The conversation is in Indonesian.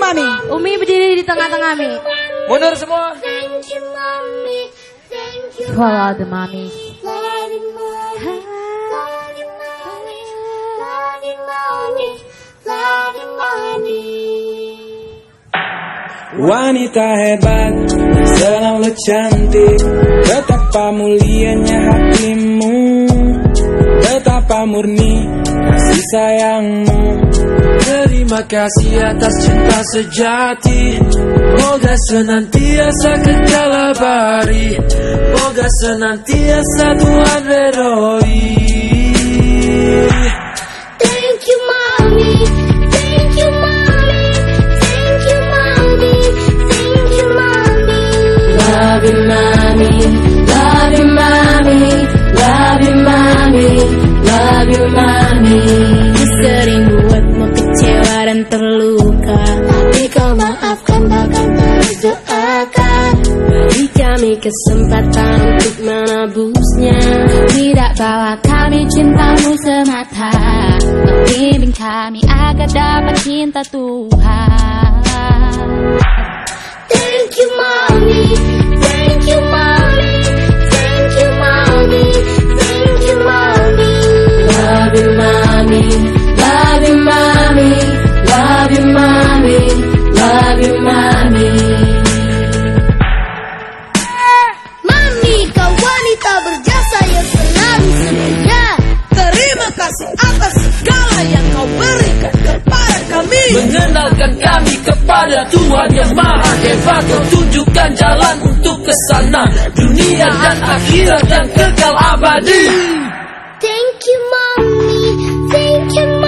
Mami. Umi berdiri di tengah-tengah Mi. Mundur semua. Follow the mommy. Wanita hebat, selalu cantik Betapa mulianya hatimu murni kasih sayangmu Terima kasih atas cinta sejati Moga senantiasa kekal abadi Moga senantiasa Tuhan redoi Thank you, mommy. Thank you, mommy. Thank you, mommy. Thank you, mommy. Love you, mommy. Bahkan. Beri kami kesempatan untuk menebusnya. Tidak bawa kami cintamu semata. Bimbing kami agar dapat cinta Tuhan. Kepada Tuhan yang maha hebat Kau tunjukkan jalan untuk ke sana Dunia dan akhirat yang kekal abadi Thank you, mommy. Thank you.